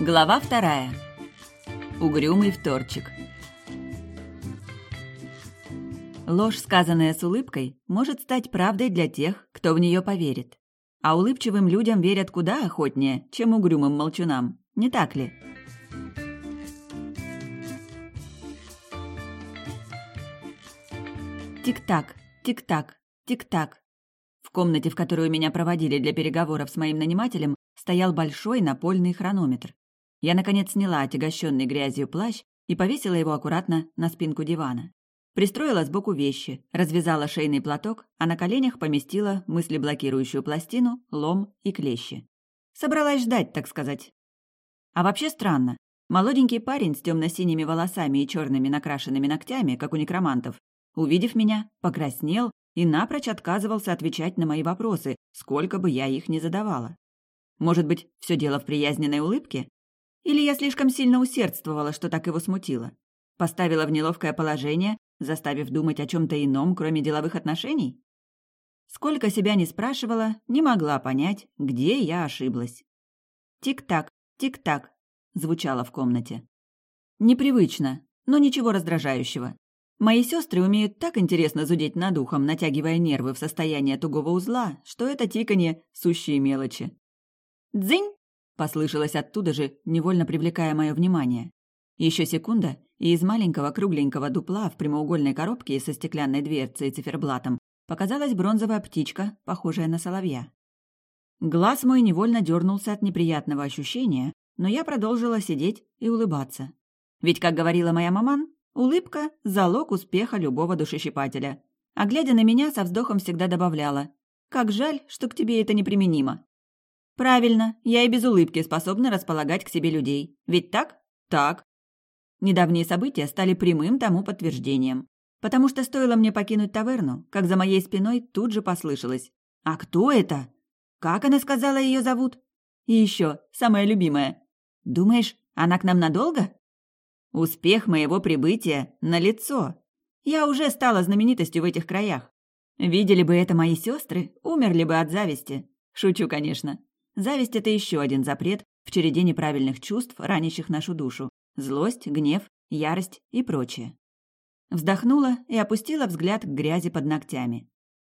Глава вторая. Угрюмый вторчик. Ложь, сказанная с улыбкой, может стать правдой для тех, кто в нее поверит. А улыбчивым людям верят куда охотнее, чем угрюмым молчунам. Не так ли? Тик-так, тик-так, тик-так. В комнате, в которую меня проводили для переговоров с моим нанимателем, стоял большой напольный хронометр. Я, наконец, сняла отягощенный грязью плащ и повесила его аккуратно на спинку дивана. Пристроила сбоку вещи, развязала шейный платок, а на коленях поместила мыслеблокирующую пластину, лом и клещи. Собралась ждать, так сказать. А вообще странно. Молоденький парень с темно-синими волосами и черными накрашенными ногтями, как у некромантов, увидев меня, покраснел и напрочь отказывался отвечать на мои вопросы, сколько бы я их ни задавала. Может быть, все дело в приязненной улыбке? Или я слишком сильно усердствовала, что так его смутило? Поставила в неловкое положение, заставив думать о чем-то ином, кроме деловых отношений? Сколько себя не спрашивала, не могла понять, где я ошиблась. «Тик-так, тик-так», — звучало в комнате. Непривычно, но ничего раздражающего. Мои сестры умеют так интересно зудеть над ухом, натягивая нервы в состояние тугого узла, что это тиканье — сущие мелочи. «Дзынь!» — послышалось оттуда же, невольно привлекая мое внимание. Еще секунда, и из маленького кругленького дупла в прямоугольной коробке со стеклянной дверцей и циферблатом показалась бронзовая птичка, похожая на соловья. Глаз мой невольно дернулся от неприятного ощущения, но я продолжила сидеть и улыбаться. Ведь, как говорила моя маман, улыбка – залог успеха любого душещипателя. А глядя на меня, со вздохом всегда добавляла «Как жаль, что к тебе это неприменимо». Правильно, я и без улыбки способна располагать к себе людей. Ведь так? Так. Недавние события стали прямым тому подтверждением. Потому что стоило мне покинуть таверну, как за моей спиной тут же послышалось. «А кто это? Как она сказала, ее зовут? И еще, самая любимая. Думаешь, она к нам надолго?» Успех моего прибытия на лицо. Я уже стала знаменитостью в этих краях. Видели бы это мои сестры, умерли бы от зависти. Шучу, конечно. Зависть – это еще один запрет в череде неправильных чувств, ранящих нашу душу. Злость, гнев, ярость и прочее. Вздохнула и опустила взгляд к грязи под ногтями.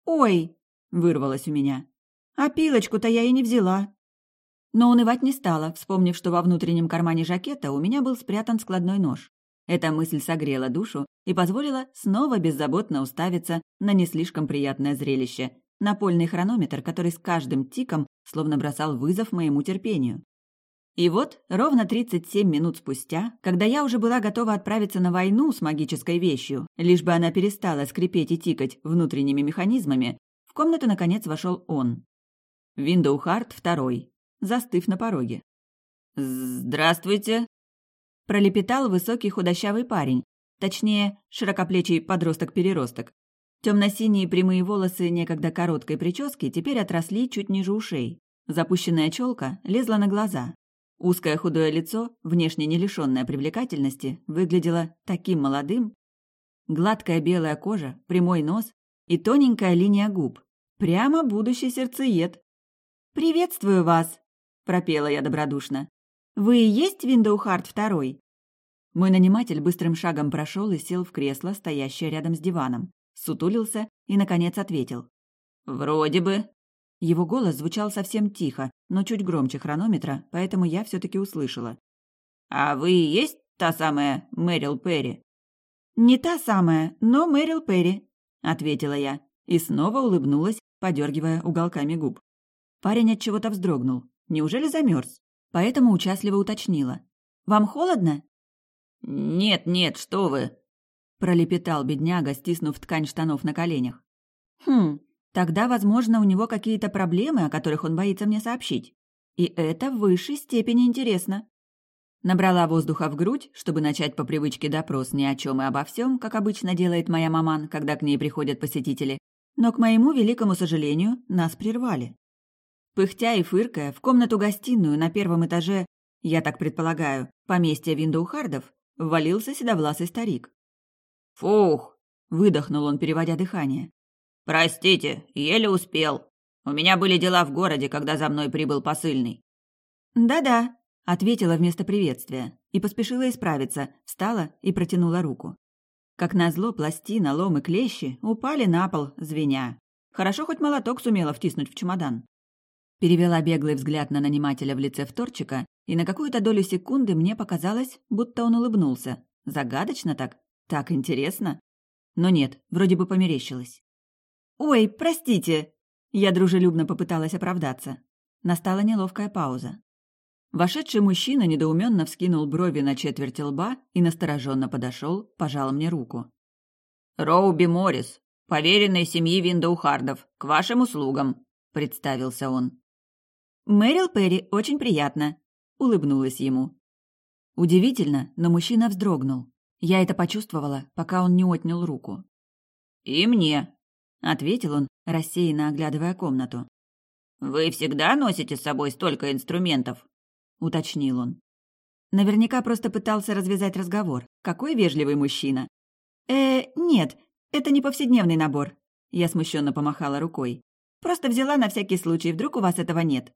«Ой!» – вырвалось у меня. «А пилочку-то я и не взяла». Но унывать не стала, вспомнив, что во внутреннем кармане жакета у меня был спрятан складной нож. Эта мысль согрела душу и позволила снова беззаботно уставиться на не слишком приятное зрелище – напольный хронометр, который с каждым тиком словно бросал вызов моему терпению. И вот, ровно 37 минут спустя, когда я уже была готова отправиться на войну с магической вещью, лишь бы она перестала скрипеть и тикать внутренними механизмами, в комнату наконец вошел он. Виндоухарт второй, застыв на пороге. «Здравствуйте!» Пролепетал высокий худощавый парень, точнее, широкоплечий подросток-переросток. Темно-синие прямые волосы некогда короткой прически теперь отросли чуть ниже ушей. Запущенная челка лезла на глаза, Узкое худое лицо, внешне не лишенное привлекательности, выглядело таким молодым. Гладкая белая кожа, прямой нос и тоненькая линия губ. Прямо будущий сердцеед. «Приветствую вас!» – пропела я добродушно. «Вы и есть Виндоухарт второй?» Мой наниматель быстрым шагом прошел и сел в кресло, стоящее рядом с диваном. Сутулился и, наконец, ответил. «Вроде бы». Его голос звучал совсем тихо, но чуть громче хронометра, поэтому я все-таки услышала. «А вы и есть та самая Мэрил Перри?» «Не та самая, но Мэрил Перри», — ответила я и снова улыбнулась, подергивая уголками губ. Парень от чего-то вздрогнул. Неужели замерз? Поэтому участливо уточнила. «Вам холодно?» «Нет, нет, что вы!» Пролепетал бедняга, стиснув ткань штанов на коленях. «Хм, Тогда, возможно, у него какие-то проблемы, о которых он боится мне сообщить. И это в высшей степени интересно. Набрала воздуха в грудь, чтобы начать по привычке допрос ни о чем и обо всем, как обычно делает моя маман, когда к ней приходят посетители. Но, к моему великому сожалению, нас прервали. Пыхтя и фыркая, в комнату-гостиную на первом этаже, я так предполагаю, поместья Виндоухардов, ввалился седовласый старик. «Фух!» — выдохнул он, переводя дыхание. «Простите, еле успел. У меня были дела в городе, когда за мной прибыл посыльный». «Да-да», — Ответила вместо приветствия и поспешила исправиться, встала и протянула руку. Как назло, пластина, лом и клещи упали на пол, звеня. Хорошо хоть молоток сумела втиснуть в чемодан. Перевела беглый взгляд на нанимателя в лице вторчика, и на какую-то долю секунды мне показалось, будто он улыбнулся. Загадочно так, так интересно. Но нет, вроде бы померещилось. «Ой, простите!» Я дружелюбно попыталась оправдаться. Настала неловкая пауза. Вошедший мужчина недоуменно вскинул брови на четверть лба и настороженно подошел, пожал мне руку. «Роуби Моррис, поверенный семьи Виндоухардов, к вашим услугам», — представился он. «Мэрил Перри, очень приятно», — улыбнулась ему. Удивительно, но мужчина вздрогнул. Я это почувствовала, пока он не отнял руку. «И мне», — ответил он, рассеянно оглядывая комнату. «Вы всегда носите с собой столько инструментов?» — уточнил он. Наверняка просто пытался развязать разговор. Какой вежливый мужчина. «Э, нет, это не повседневный набор». Я смущенно помахала рукой. «Просто взяла на всякий случай, вдруг у вас этого нет».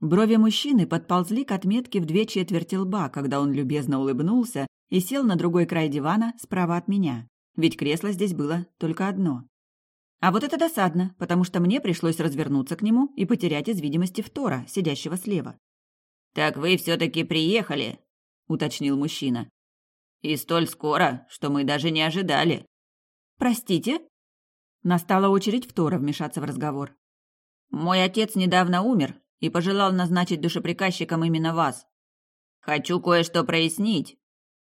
Брови мужчины подползли к отметке в две четверти лба, когда он любезно улыбнулся и сел на другой край дивана справа от меня. Ведь кресло здесь было только одно. А вот это досадно, потому что мне пришлось развернуться к нему и потерять из видимости Втора, сидящего слева. «Так вы все-таки приехали», — уточнил мужчина. «И столь скоро, что мы даже не ожидали». «Простите?» Настала очередь Втора вмешаться в разговор. «Мой отец недавно умер и пожелал назначить душеприказчиком именно вас. Хочу кое-что прояснить».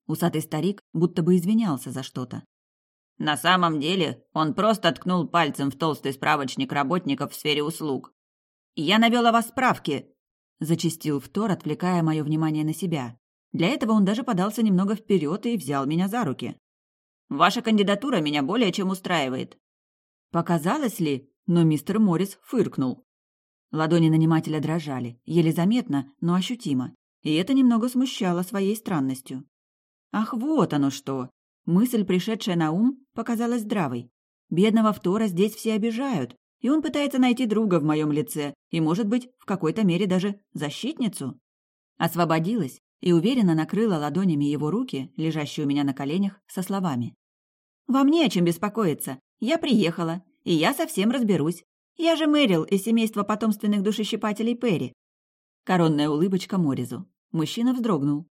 Усатый старик будто бы извинялся за что-то. На самом деле, он просто ткнул пальцем в толстый справочник работников в сфере услуг. «Я навел о вас справки», зачистил Втор, отвлекая мое внимание на себя. Для этого он даже подался немного вперед и взял меня за руки. «Ваша кандидатура меня более чем устраивает». Показалось ли, но мистер Моррис фыркнул. Ладони нанимателя дрожали, еле заметно, но ощутимо, и это немного смущало своей странностью. Ах, вот оно что! Мысль, пришедшая на ум, показалась здравой. Бедного Втора здесь все обижают, и он пытается найти друга в моем лице и, может быть, в какой-то мере даже защитницу. Освободилась и уверенно накрыла ладонями его руки, лежащие у меня на коленях, со словами. «Вам не о чем беспокоиться. Я приехала, и я совсем разберусь. Я же Мэрил из семейства потомственных душещипателей Перри». Коронная улыбочка Моризу. Мужчина вздрогнул.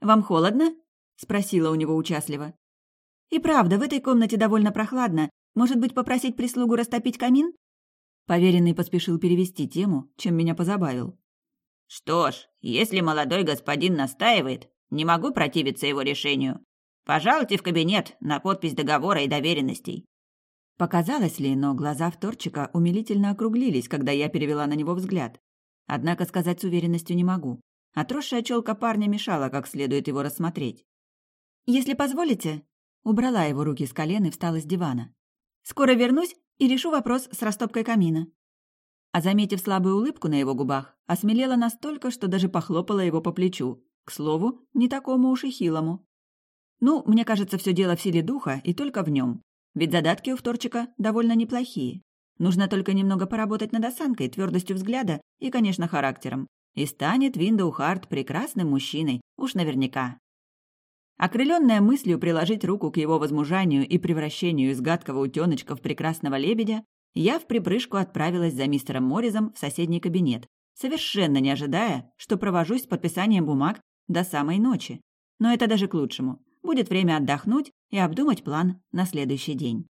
«Вам холодно?» — спросила у него участливо. «И правда, в этой комнате довольно прохладно, может быть, попросить прислугу растопить камин?» Поверенный поспешил перевести тему, чем меня позабавил. «Что ж, если молодой господин настаивает, не могу противиться его решению. Пожалуйте в кабинет на подпись договора и доверенностей». Показалось ли, но глаза вторчика умилительно округлились, когда я перевела на него взгляд. Однако сказать с уверенностью не могу. Отросшая челка парня мешала как следует его рассмотреть. «Если позволите...» Убрала его руки с колен и встала с дивана. Скоро вернусь и решу вопрос с растопкой камина». А заметив слабую улыбку на его губах, осмелела настолько, что даже похлопала его по плечу. К слову, не такому уж и хилому. Ну, мне кажется, все дело в силе духа и только в нем. Ведь задатки у вторчика довольно неплохие. Нужно только немного поработать над осанкой, твердостью взгляда и, конечно, характером. И станет Виндоу Харт прекрасным мужчиной, уж наверняка. Окрыленная мыслью приложить руку к его возмужанию и превращению из гадкого утеночка в прекрасного лебедя, я в припрыжку отправилась за мистером Морризом в соседний кабинет, совершенно не ожидая, что провожусь с подписанием бумаг до самой ночи. Но это даже к лучшему. Будет время отдохнуть и обдумать план на следующий день.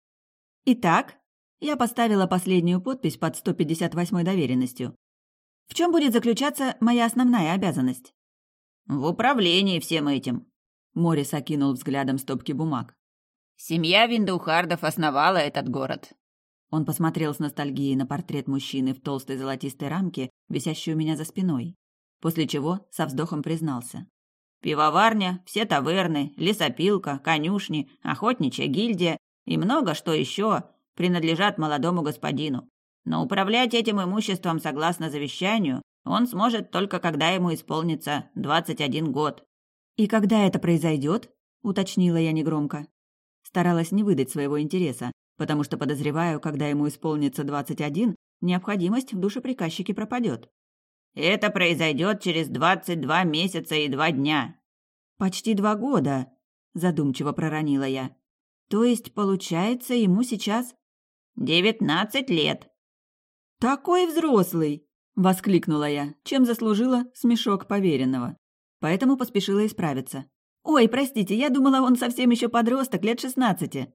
Итак, я поставила последнюю подпись под 158-й доверенностью. В чем будет заключаться моя основная обязанность? В управлении всем этим, Морис окинул взглядом стопки бумаг. «Семья Виндухардов основала этот город». Он посмотрел с ностальгией на портрет мужчины в толстой золотистой рамке, висящей у меня за спиной, после чего со вздохом признался. «Пивоварня, все таверны, лесопилка, конюшни, охотничья гильдия и много что еще принадлежат молодому господину. Но управлять этим имуществом согласно завещанию он сможет только когда ему исполнится двадцать один год. «И когда это произойдет?» — уточнила я негромко. Старалась не выдать своего интереса, потому что подозреваю, когда ему исполнится двадцать один, необходимость в душеприказчике пропадет. Это произойдет через двадцать два месяца и два дня». «Почти два года», — задумчиво проронила я. «То есть, получается, ему сейчас...» «Девятнадцать лет». «Такой взрослый!» — воскликнула я, чем заслужила смешок поверенного. Поэтому поспешила исправиться. «Ой, простите, я думала, он совсем еще подросток, лет шестнадцати».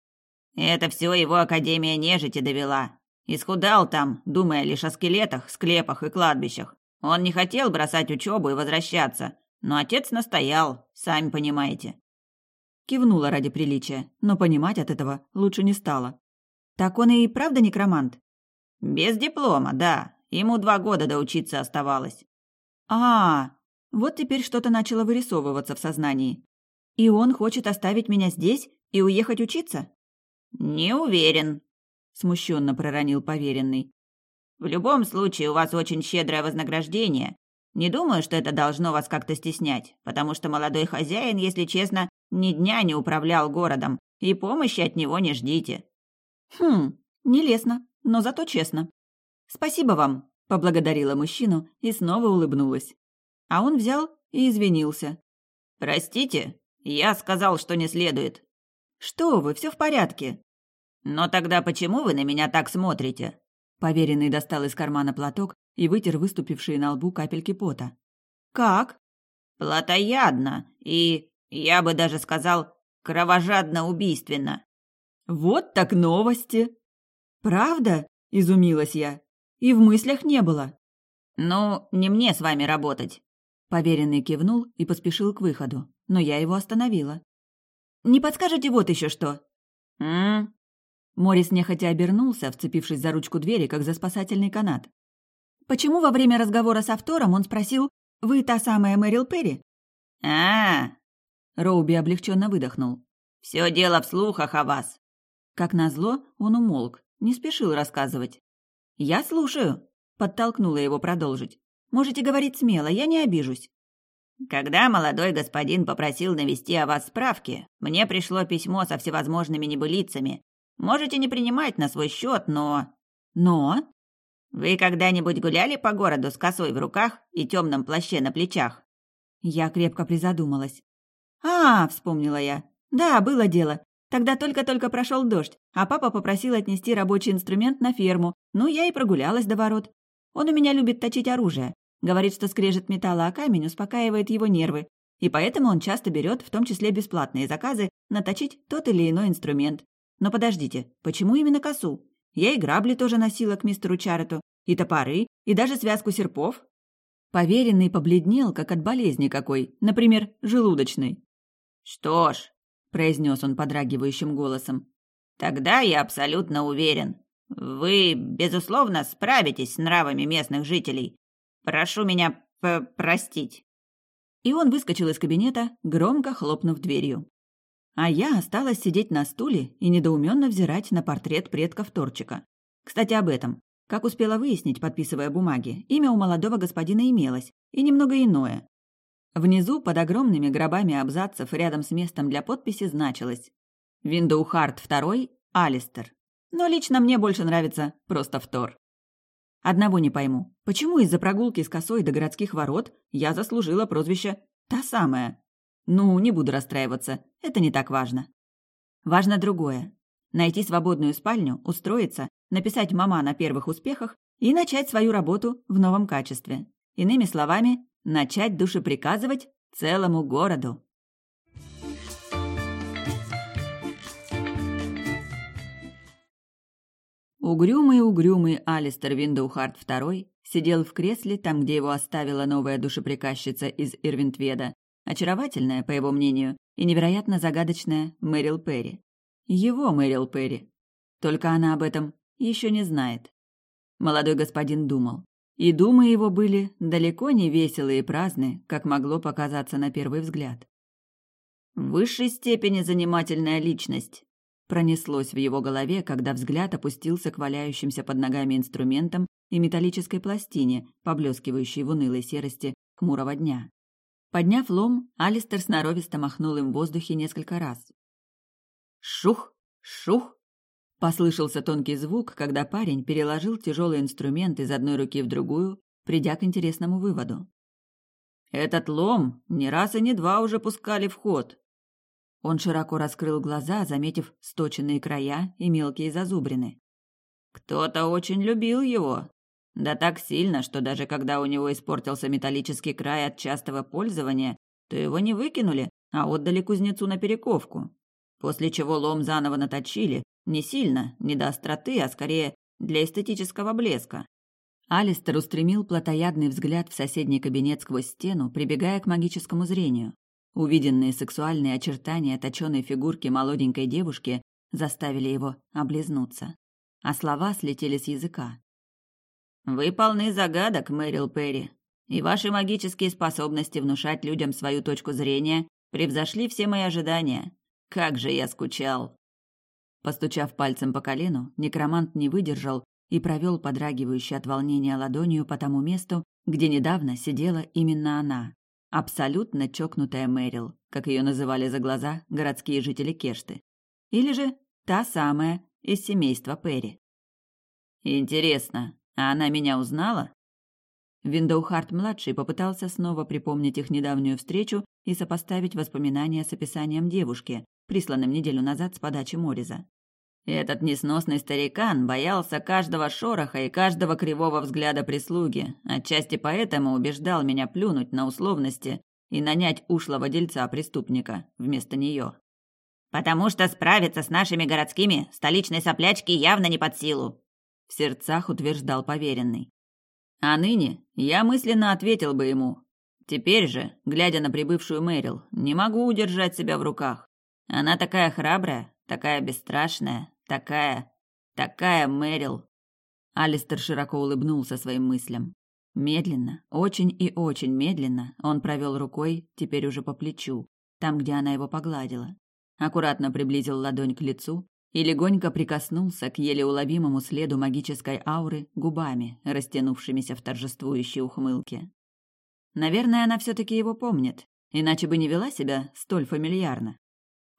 «Это все его Академия нежити довела. Исхудал там, думая лишь о скелетах, склепах и кладбищах. Он не хотел бросать учебу и возвращаться, но отец настоял, сами понимаете». Кивнула ради приличия, но понимать от этого лучше не стало. «Так он и правда некромант?» «Без диплома, да. Ему два года доучиться оставалось». «А, вот теперь что-то начало вырисовываться в сознании. И он хочет оставить меня здесь и уехать учиться?» «Не уверен», — смущенно проронил поверенный. «В любом случае у вас очень щедрое вознаграждение. Не думаю, что это должно вас как-то стеснять, потому что молодой хозяин, если честно, ни дня не управлял городом, и помощи от него не ждите». «Хм, нелестно, но зато честно. Спасибо вам», — поблагодарила мужчину и снова улыбнулась. А он взял и извинился. «Простите, я сказал, что не следует. Что вы, все в порядке. Но тогда почему вы на меня так смотрите? Поверенный достал из кармана платок и вытер выступившие на лбу капельки пота. Как? Плотоядно и, я бы даже сказал, кровожадно-убийственно. Вот так новости. Правда? Изумилась я. И в мыслях не было. Ну, не мне с вами работать. Поверенный кивнул и поспешил к выходу, но я его остановила. Не подскажете вот еще что?» «М?» Морис нехотя обернулся, вцепившись за ручку двери, как за спасательный канат. «Почему во время разговора с автором он спросил, «Вы та самая Мэрил Перри?» а, -а, -а Роуби облегченно выдохнул. «Все дело в слухах о вас». Как назло, он умолк, не спешил рассказывать. «Я слушаю», — подтолкнула его продолжить. «Можете говорить смело, я не обижусь». Когда молодой господин попросил навести о вас справки, мне пришло письмо со всевозможными небылицами. Можете не принимать на свой счет, но... Но? Вы когда-нибудь гуляли по городу с косой в руках и темном плаще на плечах? Я крепко призадумалась. А, вспомнила я. Да, было дело. Тогда только-только прошел дождь, а папа попросил отнести рабочий инструмент на ферму. Ну, я и прогулялась до ворот. Он у меня любит точить оружие. Говорит, что скрежет металла о камень успокаивает его нервы, и поэтому он часто берет, в том числе бесплатные заказы, наточить тот или иной инструмент. Но подождите, почему именно косу? Я и грабли тоже носила к мистеру Чарету, и топоры, и даже связку серпов. Поверенный побледнел, как от болезни какой, например, желудочной. «Что ж», — произнес он подрагивающим голосом, — «тогда я абсолютно уверен. Вы, безусловно, справитесь с нравами местных жителей, Прошу меня простить». И он выскочил из кабинета, громко хлопнув дверью. А я осталась сидеть на стуле и недоуменно взирать на портрет предков Торчика. Кстати, об этом. Как успела выяснить, подписывая бумаги, имя у молодого господина имелось, и немного иное. Внизу, под огромными гробами абзацев, рядом с местом для подписи, значилось «Виндоухарт II, Алистер». Но лично мне больше нравится просто Втор. Одного не пойму. Почему из-за прогулки с косой до городских ворот я заслужила прозвище «та самая»? Ну, не буду расстраиваться, это не так важно. Важно другое. Найти свободную спальню, устроиться, написать «мама» на первых успехах и начать свою работу в новом качестве. Иными словами, начать душеприказывать целому городу. Угрюмый-угрюмый Алистер Виндоухарт II сидел в кресле, там, где его оставила новая душеприказчица из Ирвинтведа, очаровательная, по его мнению, и невероятно загадочная Мэрил Перри. Его Мэрил Перри. Только она об этом еще не знает. Молодой господин думал. И думы его были далеко не веселые и праздные, как могло показаться на первый взгляд. В высшей степени занимательная личность, Пронеслось в его голове, когда взгляд опустился к валяющимся под ногами инструментам и металлической пластине, поблескивающей в унылой серости хмурого дня. Подняв лом, Алистер сноровисто махнул им в воздухе несколько раз. «Шух! Шух!» Послышался тонкий звук, когда парень переложил тяжелый инструмент из одной руки в другую придя к интересному выводу. «Этот лом не раз и не два уже пускали в ход». Он широко раскрыл глаза, заметив сточенные края и мелкие зазубрины. «Кто-то очень любил его. Да так сильно, что даже когда у него испортился металлический край от частого пользования, то его не выкинули, а отдали кузнецу на перековку. После чего лом заново наточили, не сильно, не до остроты, а скорее для эстетического блеска. Алистер устремил плотоядный взгляд в соседний кабинет сквозь стену, прибегая к магическому зрению. Увиденные сексуальные очертания точеной фигурки молоденькой девушки заставили его облизнуться. А слова слетели с языка. «Вы полны загадок, Мэрил Перри, и ваши магические способности внушать людям свою точку зрения превзошли все мои ожидания. Как же я скучал!» Постучав пальцем по колену, некромант не выдержал и провел подрагивающей от волнения ладонью по тому месту, где недавно сидела именно она. Абсолютно чокнутая Мэрил, как ее называли за глаза городские жители Кешты. Или же та самая из семейства Перри. «Интересно, а она меня узнала?» Виндоухарт-младший попытался снова припомнить их недавнюю встречу и сопоставить воспоминания с описанием девушки, присланным неделю назад с подачи Мориза. Этот несносный старикан боялся каждого шороха и каждого кривого взгляда прислуги, отчасти поэтому убеждал меня плюнуть на условности и нанять ушлого дельца-преступника вместо нее. «Потому что справиться с нашими городскими столичной соплячки явно не под силу», — в сердцах утверждал поверенный. А ныне я мысленно ответил бы ему. Теперь же, глядя на прибывшую Мэрил, не могу удержать себя в руках. Она такая храбрая, такая бесстрашная, Такая... такая Мэрил. Алистер широко улыбнулся своим мыслям. Медленно, очень и очень медленно он провел рукой, теперь уже по плечу, там, где она его погладила. Аккуратно приблизил ладонь к лицу и легонько прикоснулся к еле уловимому следу магической ауры губами, растянувшимися в торжествующей ухмылке. Наверное, она все-таки его помнит, иначе бы не вела себя столь фамильярно.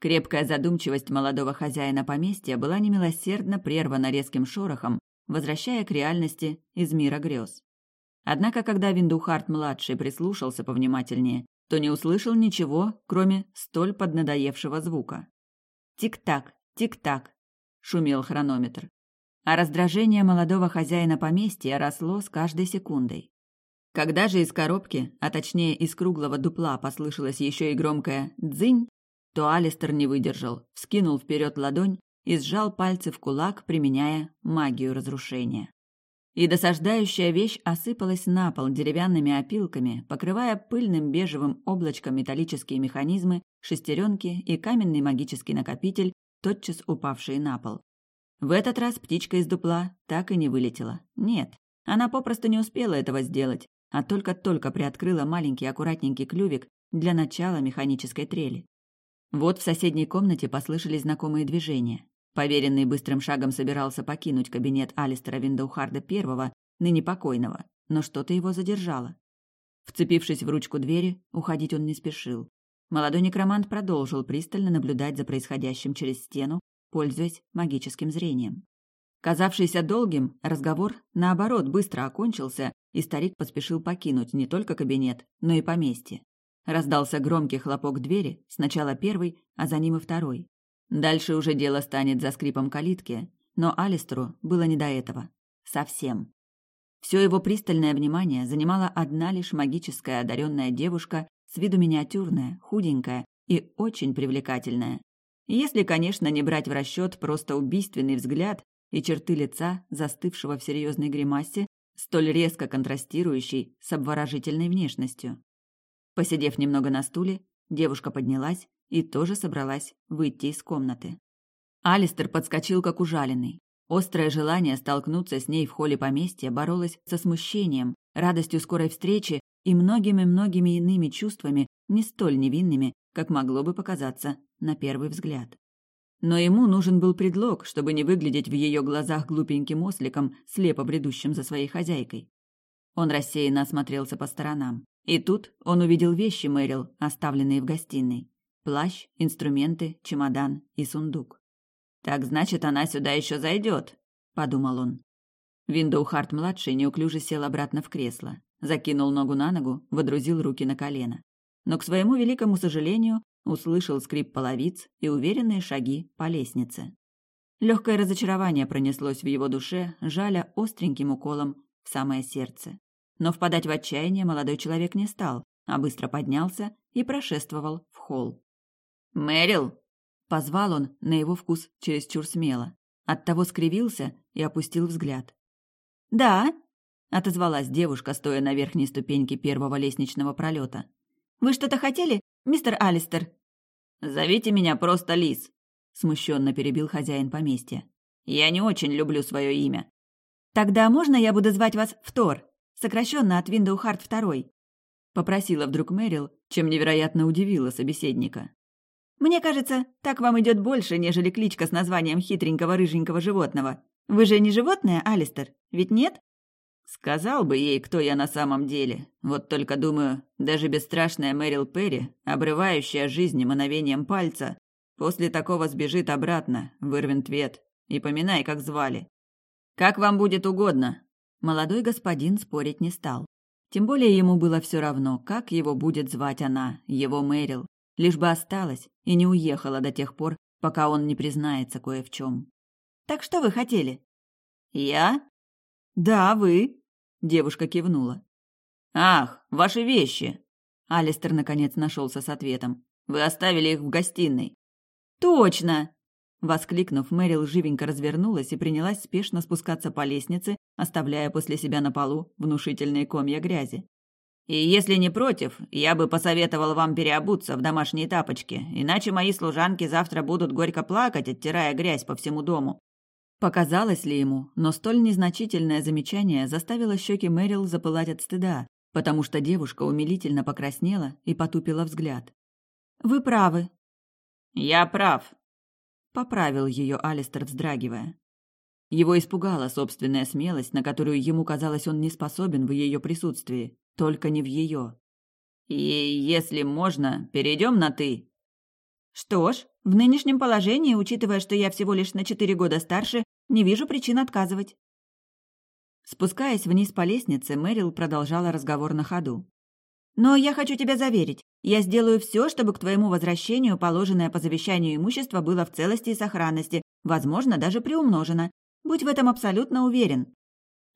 Крепкая задумчивость молодого хозяина поместья была немилосердно прервана резким шорохом, возвращая к реальности из мира грез. Однако, когда Виндухарт-младший прислушался повнимательнее, то не услышал ничего, кроме столь поднадоевшего звука. «Тик-так, тик-так», — шумел хронометр. А раздражение молодого хозяина поместья росло с каждой секундой. Когда же из коробки, а точнее из круглого дупла, послышалось еще и громкое «дзынь», то Алистер не выдержал, вскинул вперед ладонь и сжал пальцы в кулак, применяя магию разрушения. И досаждающая вещь осыпалась на пол деревянными опилками, покрывая пыльным бежевым облачком металлические механизмы, шестеренки и каменный магический накопитель, тотчас упавшие на пол. В этот раз птичка из дупла так и не вылетела. Нет, она попросту не успела этого сделать, а только-только приоткрыла маленький аккуратненький клювик для начала механической трели. Вот в соседней комнате послышались знакомые движения. Поверенный быстрым шагом собирался покинуть кабинет Алистера Виндоухарда первого, ныне покойного, но что-то его задержало. Вцепившись в ручку двери, уходить он не спешил. Молодой некромант продолжил пристально наблюдать за происходящим через стену, пользуясь магическим зрением. Казавшийся долгим, разговор, наоборот, быстро окончился, и старик поспешил покинуть не только кабинет, но и поместье. Раздался громкий хлопок двери, сначала первый, а за ним и второй. Дальше уже дело станет за скрипом калитки, но Алистеру было не до этого. Совсем. Все его пристальное внимание занимала одна лишь магическая одаренная девушка с виду миниатюрная, худенькая и очень привлекательная. Если, конечно, не брать в расчет просто убийственный взгляд и черты лица, застывшего в серьезной гримасе, столь резко контрастирующей с обворожительной внешностью. Посидев немного на стуле, девушка поднялась и тоже собралась выйти из комнаты. Алистер подскочил как ужаленный. Острое желание столкнуться с ней в холле поместья боролось со смущением, радостью скорой встречи и многими-многими иными чувствами, не столь невинными, как могло бы показаться на первый взгляд. Но ему нужен был предлог, чтобы не выглядеть в ее глазах глупеньким осликом, слепо бредущим за своей хозяйкой. Он рассеянно осмотрелся по сторонам. И тут он увидел вещи Мэрил, оставленные в гостиной. Плащ, инструменты, чемодан и сундук. «Так значит, она сюда еще зайдет», — подумал он. Виндоухарт-младший неуклюже сел обратно в кресло, закинул ногу на ногу, водрузил руки на колено. Но, к своему великому сожалению, услышал скрип половиц и уверенные шаги по лестнице. Легкое разочарование пронеслось в его душе, жаля остреньким уколом в самое сердце. Но впадать в отчаяние молодой человек не стал, а быстро поднялся и прошествовал в холл. «Мэрил!» — позвал он на его вкус чересчур смело. Оттого скривился и опустил взгляд. «Да», — отозвалась девушка, стоя на верхней ступеньке первого лестничного пролета. «Вы что-то хотели, мистер Алистер?» «Зовите меня просто Лис», — смущенно перебил хозяин поместья. «Я не очень люблю свое имя». «Тогда можно я буду звать вас Втор, сокращенно от Виндоухарт второй?» — попросила вдруг Мэрил, чем невероятно удивила собеседника. «Мне кажется, так вам идет больше, нежели кличка с названием хитренького рыженького животного. Вы же не животное, Алистер, ведь нет?» Сказал бы ей, кто я на самом деле. Вот только думаю, даже бесстрашная Мэрил Перри, обрывающая жизнь мановением пальца, после такого сбежит обратно, в Ирвинтвет. И поминай, как звали. Как вам будет угодно. Молодой господин спорить не стал. Тем более ему было все равно, как его будет звать она, его Мэрил, лишь бы осталась и не уехала до тех пор, пока он не признается кое в чем. «Так что вы хотели?» «Я?» «Да, вы», — девушка кивнула. «Ах, ваши вещи!» Алистер наконец нашелся с ответом. «Вы оставили их в гостиной». «Точно!» Воскликнув, Мэрил живенько развернулась и принялась спешно спускаться по лестнице, оставляя после себя на полу внушительные комья грязи. «И если не против, я бы посоветовал вам переобуться в домашние тапочки, иначе мои служанки завтра будут горько плакать, оттирая грязь по всему дому. Показалось ли ему, но столь незначительное замечание заставило щеки Мэрил запылать от стыда, потому что девушка умилительно покраснела и потупила взгляд. «Вы правы». «Я прав», — поправил ее Алистер, вздрагивая. Его испугала собственная смелость, на которую ему казалось он не способен в ее присутствии, только не в ее. «И если можно, перейдем на «ты». Что ж, в нынешнем положении, учитывая, что я всего лишь на четыре года старше, не вижу причин отказывать. Спускаясь вниз по лестнице, Мэрил продолжала разговор на ходу. «Но я хочу тебя заверить, я сделаю все, чтобы к твоему возвращению положенное по завещанию имущество было в целости и сохранности, возможно, даже приумножено. Будь в этом абсолютно уверен».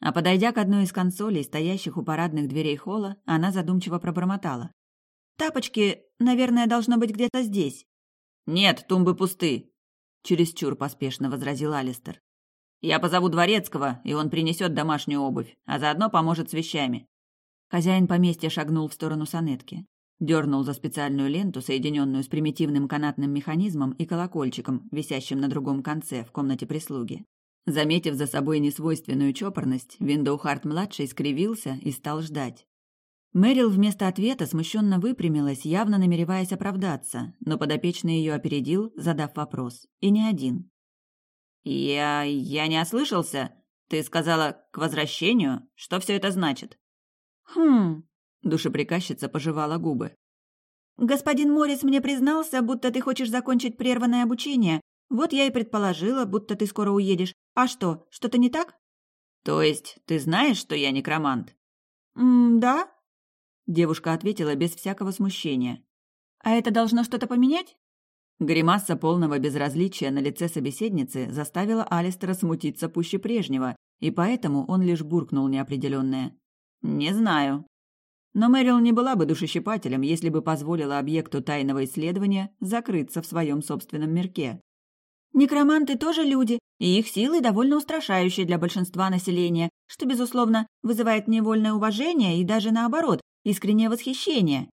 А подойдя к одной из консолей, стоящих у парадных дверей холла, она задумчиво пробормотала. «Тапочки, наверное, должно быть где-то здесь». «Нет, тумбы пусты», — чересчур поспешно возразил Алистер. «Я позову дворецкого, и он принесет домашнюю обувь, а заодно поможет с вещами». Хозяин поместья шагнул в сторону санетки. Дернул за специальную ленту, соединенную с примитивным канатным механизмом и колокольчиком, висящим на другом конце в комнате прислуги. Заметив за собой несвойственную чопорность, Виндоухарт-младший скривился и стал ждать. Мэрил вместо ответа смущенно выпрямилась, явно намереваясь оправдаться, но подопечный ее опередил, задав вопрос. И не один. «Я... я не ослышался. Ты сказала «к возвращению»? Что все это значит?» «Хм...» — душеприказчица пожевала губы. «Господин Моррис мне признался, будто ты хочешь закончить прерванное обучение. Вот я и предположила, будто ты скоро уедешь. А что, что-то не так?» «То есть ты знаешь, что я некромант?» «М-да», Девушка ответила без всякого смущения. «А это должно что-то поменять?» Гримаса полного безразличия на лице собеседницы заставила Алистера смутиться пуще прежнего, и поэтому он лишь буркнул неопределенное. «Не знаю». Но Мэрил не была бы душещипателем, если бы позволила объекту тайного исследования закрыться в своем собственном мирке. Некроманты тоже люди, и их силы довольно устрашающие для большинства населения, что, безусловно, вызывает невольное уважение и даже наоборот, искреннее восхищение.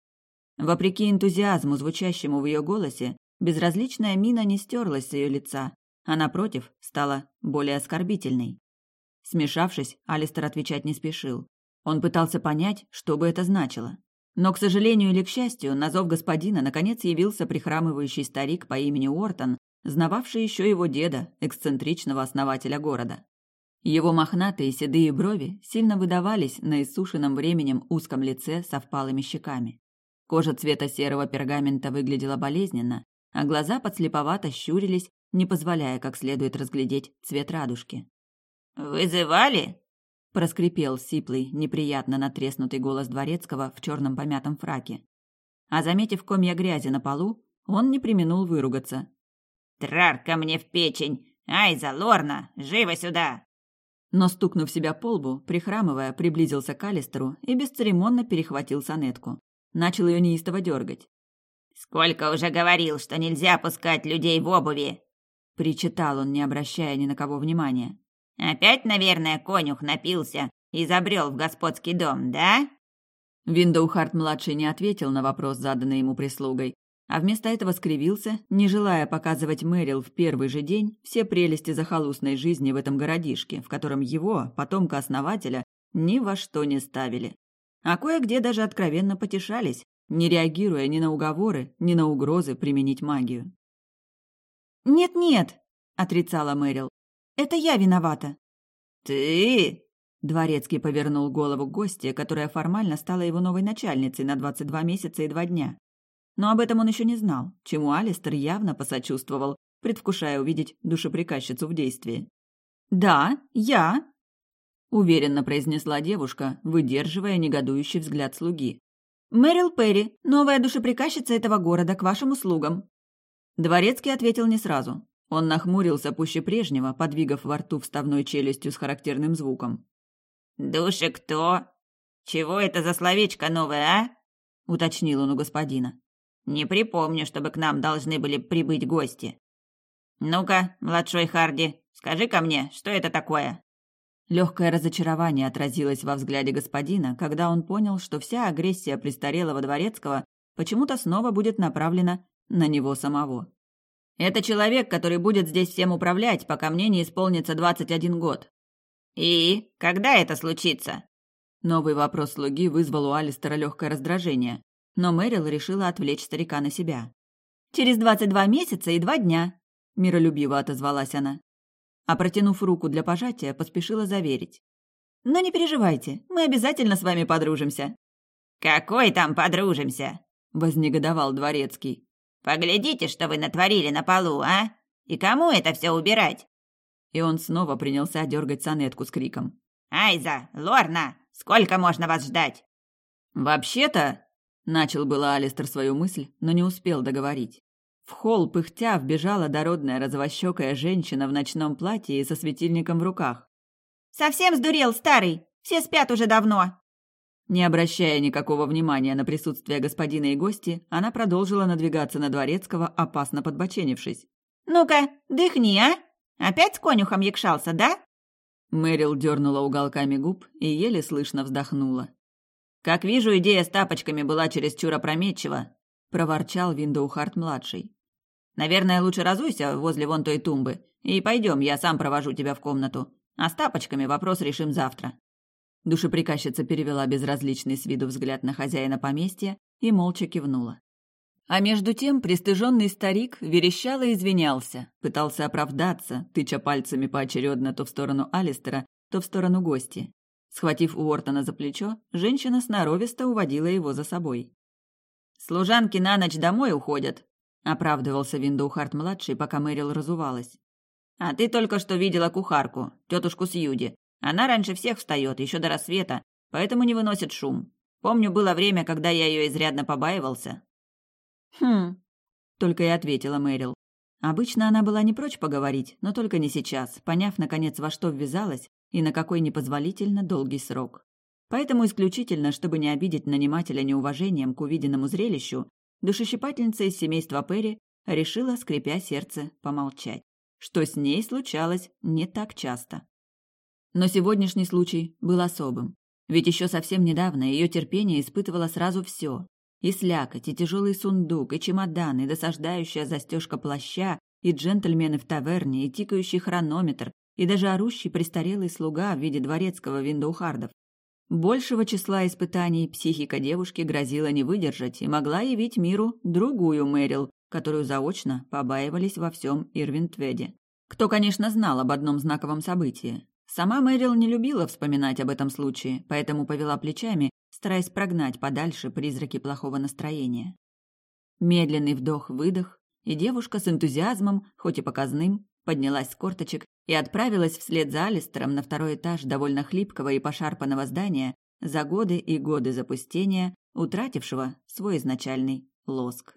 Вопреки энтузиазму, звучащему в ее голосе, безразличная мина не стерлась с ее лица, а, напротив, стала более оскорбительной. Смешавшись, Алистер отвечать не спешил. Он пытался понять, что бы это значило. Но, к сожалению или к счастью, на зов господина наконец явился прихрамывающий старик по имени Уортон, знававший еще его деда, эксцентричного основателя города. Его мохнатые седые брови сильно выдавались на иссушенном временем узком лице со впалыми щеками. Кожа цвета серого пергамента выглядела болезненно, а глаза подслеповато щурились, не позволяя как следует разглядеть цвет радужки. «Вызывали?» проскрипел сиплый, неприятно натреснутый голос дворецкого в черном помятом фраке. А заметив комья грязи на полу, он не применул выругаться. «Трар ко мне в печень! Айза, Лорна, живо сюда!» Но, стукнув себя по лбу, прихрамывая, приблизился к Алистеру и бесцеремонно перехватил сонетку. Начал ее неистово дергать. «Сколько уже говорил, что нельзя пускать людей в обуви!» Причитал он, не обращая ни на кого внимания. «Опять, наверное, конюх напился и забрел в господский дом, да?» Виндоухарт-младший не ответил на вопрос, заданный ему прислугой, а вместо этого скривился, не желая показывать Мэрил в первый же день все прелести захолустной жизни в этом городишке, в котором его, потомка-основателя, ни во что не ставили. А кое-где даже откровенно потешались, не реагируя ни на уговоры, ни на угрозы применить магию. «Нет-нет», — отрицала Мэрил, — «это я виновата». «Ты?» Дворецкий повернул голову к гостье, которая формально стала его новой начальницей на 22 месяца и два дня. Но об этом он еще не знал, чему Алистер явно посочувствовал, предвкушая увидеть душеприказчицу в действии. «Да, я», — уверенно произнесла девушка, выдерживая негодующий взгляд слуги. «Мэрил Перри, новая душеприказчица этого города, к вашим услугам». Дворецкий ответил не сразу. Он нахмурился пуще прежнего, подвигав во рту вставной челюстью с характерным звуком. «Души кто? Чего это за словечко новое, а?» — уточнил он у господина. «Не припомню, чтобы к нам должны были прибыть гости. Ну-ка, младшой Харди, скажи ко мне, что это такое?» Легкое разочарование отразилось во взгляде господина, когда он понял, что вся агрессия престарелого дворецкого почему-то снова будет направлена на него самого. «Это человек, который будет здесь всем управлять, пока мне не исполнится двадцать один год. «И когда это случится?» Новый вопрос слуги вызвал у Алистера легкое раздражение, но Мэрил решила отвлечь старика на себя. «Через двадцать два месяца и два дня», — миролюбиво отозвалась она. А протянув руку для пожатия, поспешила заверить. «Но не переживайте, мы обязательно с вами подружимся». «Какой там подружимся?» — вознегодовал дворецкий. «Поглядите, что вы натворили на полу, а? И кому это все убирать?» И он снова принялся дергать сонетку с криком. «Айза! Лорна! Сколько можно вас ждать?» «Вообще-то...» — начал было Алистер свою мысль, но не успел договорить. В холл пыхтя вбежала дородная розовощекая женщина в ночном платье и со светильником в руках. «Совсем сдурел, старый! Все спят уже давно!» Не обращая никакого внимания на присутствие господина и гости, она продолжила надвигаться на Дворецкого, опасно подбоченившись. «Ну-ка, дыхни, а!» Опять с конюхом якшался, да?» Мэрил дернула уголками губ и еле слышно вздохнула. «Как вижу, идея с тапочками была чересчур опрометчива», — проворчал Виндоухарт-младший. «Наверное, лучше разуйся возле вон той тумбы, и пойдем, я сам провожу тебя в комнату. А с тапочками вопрос решим завтра». Душеприказчица перевела безразличный с виду взгляд на хозяина поместья и молча кивнула. А между тем пристыженный старик верещал и извинялся, пытался оправдаться, тыча пальцами поочередно то в сторону Алистера, то в сторону гости. Схватив Уортона за плечо, женщина сноровисто уводила его за собой. «Служанки на ночь домой уходят», — оправдывался Виндоухарт-младший, пока Мэрил разувалась. «А ты только что видела кухарку, тетушку Сьюди. Она раньше всех встает, еще до рассвета, поэтому не выносит шум. Помню, было время, когда я ее изрядно побаивался, «Хм», — только и ответила Мэрил. Обычно она была не прочь поговорить, но только не сейчас, поняв, наконец, во что ввязалась и на какой непозволительно долгий срок. Поэтому исключительно, чтобы не обидеть нанимателя неуважением к увиденному зрелищу, душещипательница из семейства Перри решила, скрипя сердце, помолчать, что с ней случалось не так часто. Но сегодняшний случай был особым. Ведь еще совсем недавно ее терпение испытывало сразу все, и слякоть, и тяжелый сундук, и чемодан, и досаждающая застежка плаща, и джентльмены в таверне, и тикающий хронометр, и даже орущий престарелый слуга в виде дворецкого Виндоухардов. Большего числа испытаний психика девушки грозила не выдержать и могла явить миру другую Мэрил, которую заочно побаивались во всем Ирвинтведе. Кто, конечно, знал об одном знаковом событии. Сама Мэрил не любила вспоминать об этом случае, поэтому повела плечами стараясь прогнать подальше призраки плохого настроения. Медленный вдох-выдох, и девушка с энтузиазмом, хоть и показным, поднялась с корточек и отправилась вслед за Алистером на второй этаж довольно хлипкого и пошарпанного здания за годы и годы запустения, утратившего свой изначальный лоск.